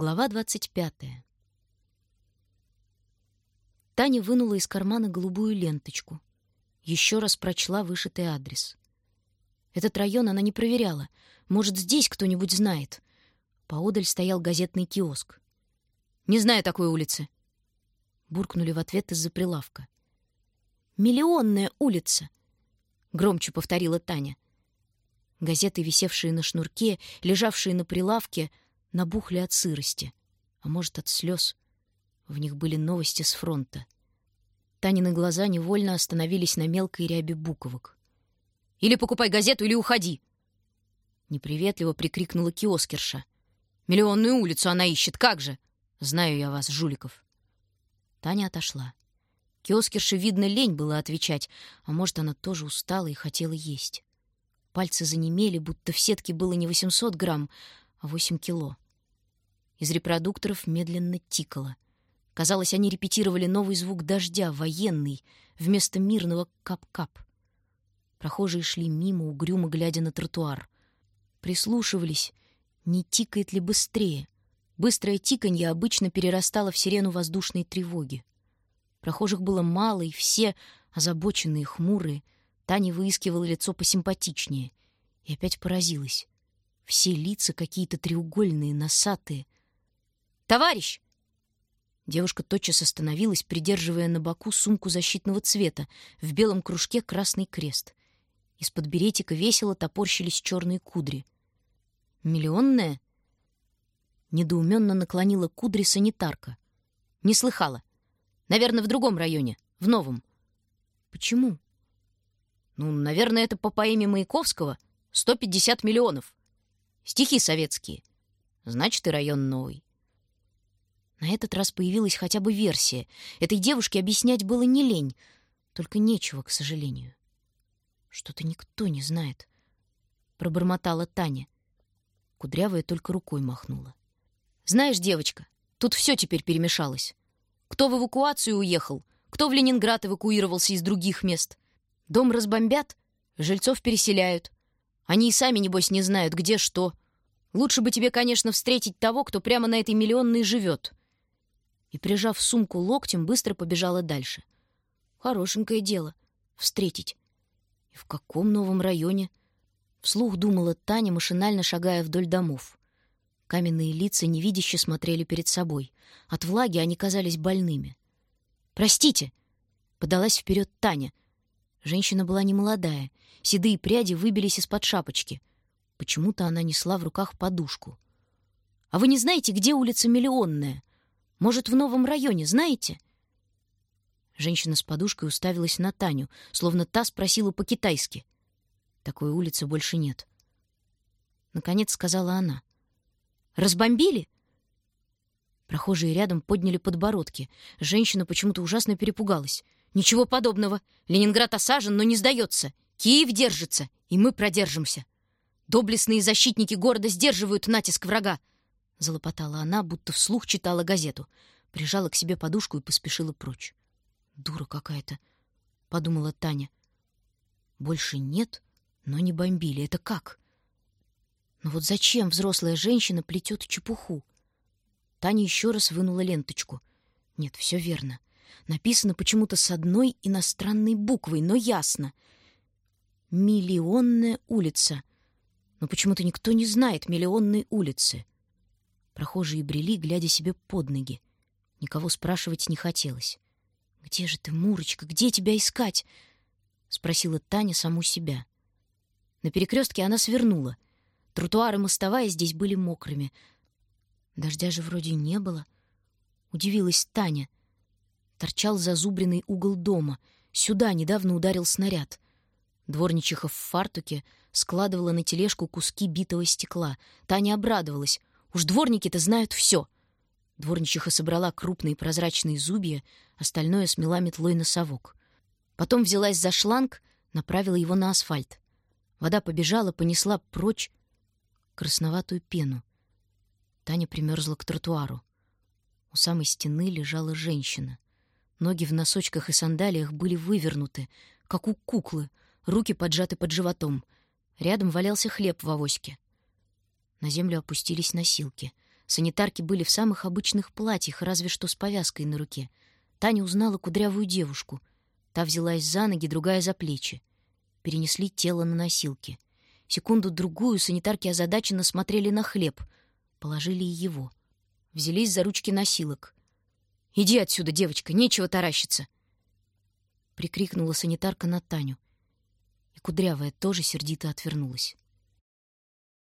Глава двадцать пятая. Таня вынула из кармана голубую ленточку. Еще раз прочла вышитый адрес. Этот район она не проверяла. Может, здесь кто-нибудь знает. Поодаль стоял газетный киоск. «Не знаю такой улицы», — буркнули в ответ из-за прилавка. «Миллионная улица», — громче повторила Таня. Газеты, висевшие на шнурке, лежавшие на прилавке, набухли от сырости, а может, от слез. В них были новости с фронта. Танины глаза невольно остановились на мелкой рябе буковок. «Или покупай газету, или уходи!» Неприветливо прикрикнула киоскерша. «Миллионную улицу она ищет, как же! Знаю я вас, жуликов!» Таня отошла. Киоскерше, видно, лень было отвечать, а может, она тоже устала и хотела есть. Пальцы занемели, будто в сетке было не 800 грамм, 8 кило. Из репродукторов медленно тикало. Казалось, они репетировали новый звук дождя, военный, вместо мирного кап-кап. Прохожие шли мимо, угрюмо глядя на тротуар. Прислушивались, не тикает ли быстрее. Быстрое тиканье обычно перерастало в сирену воздушной тревоги. Прохожих было мало, и все, озабоченные, хмурые, Таня выискивала лицо посимпатичнее. И опять поразилась. Все лица какие-то треугольные, носатые. «Товарищ!» Девушка тотчас остановилась, придерживая на боку сумку защитного цвета, в белом кружке красный крест. Из-под беретика весело топорщились черные кудри. «Миллионная?» Недоуменно наклонила кудри санитарка. «Не слыхала. Наверное, в другом районе, в новом». «Почему?» Ну, наверное, это по поэме Маяковского 150 миллионов. Стихи советские. Значит, и район новый. На этот раз появилась хотя бы версия. Этой девушке объяснять было не лень, только нечего, к сожалению. Что-то никто не знает, пробормотала Таня. Кудрявая только рукой махнула. Знаешь, девочка, тут все теперь перемешалось. Кто в эвакуацию уехал, кто в Ленинград эвакуировался из других мест. Дом разбомбят, жильцов переселяют. Они и сами, небось, не знают, где что. Лучше бы тебе, конечно, встретить того, кто прямо на этой миллионной живет. И, прижав сумку локтем, быстро побежала дальше. Хорошенькое дело — встретить. И в каком новом районе? Вслух думала Таня, машинально шагая вдоль домов. Каменные лица невидяще смотрели перед собой. От влаги они казались больными. «Простите!» — подалась вперед Таня — Женщина была немолодая, седые пряди выбились из-под шапочки. Почему-то она несла в руках подушку. «А вы не знаете, где улица Миллионная? Может, в новом районе, знаете?» Женщина с подушкой уставилась на Таню, словно та спросила по-китайски. «Такой улицы больше нет». Наконец сказала она. «Разбомбили?» Прохожие рядом подняли подбородки. Женщина почему-то ужасно перепугалась. Ничего подобного. Ленинград осажен, но не сдается. Киев держится, и мы продержимся. Доблестные защитники города сдерживают натиск врага. Залопотала она, будто вслух читала газету. Прижала к себе подушку и поспешила прочь. Дура какая-то, подумала Таня. Больше нет, но не бомбили. Это как? Но вот зачем взрослая женщина плетет чепуху? Таня еще раз вынула ленточку. Нет, все верно. Написано почему-то с одной иностранной буквой, но ясно. Миллионная улица. Но почему-то никто не знает миллионной улицы. Прохожие брели, глядя себе под ноги. Никого спрашивать не хотелось. «Где же ты, Мурочка? Где тебя искать?» — спросила Таня саму себя. На перекрестке она свернула. Тротуары мостовая здесь были мокрыми. Дождя же вроде не было. Удивилась Таня — торчал зазубренный угол дома. Сюда недавно ударил снаряд. Дворничиха в фартуке складывала на тележку куски битого стекла. Таня обрадовалась. Уж дворники-то знают все. Дворничиха собрала крупные прозрачные зубья, остальное смела метлой на совок. Потом взялась за шланг, направила его на асфальт. Вода побежала, понесла прочь красноватую пену. Таня примерзла к тротуару. У самой стены лежала женщина. Ноги в носочках и сандалиях были вывернуты, как у куклы, руки поджаты под животом. Рядом валялся хлеб в авоське. На землю опустились носилки. Санитарки были в самых обычных платьях, разве что с повязкой на руке. Таня узнала кудрявую девушку. Та взялась за ноги, другая — за плечи. Перенесли тело на носилки. Секунду-другую санитарки озадаченно смотрели на хлеб. Положили и его. Взялись за ручки носилок. «Иди отсюда, девочка, нечего таращиться!» Прикрикнула санитарка на Таню. И Кудрявая тоже сердито отвернулась.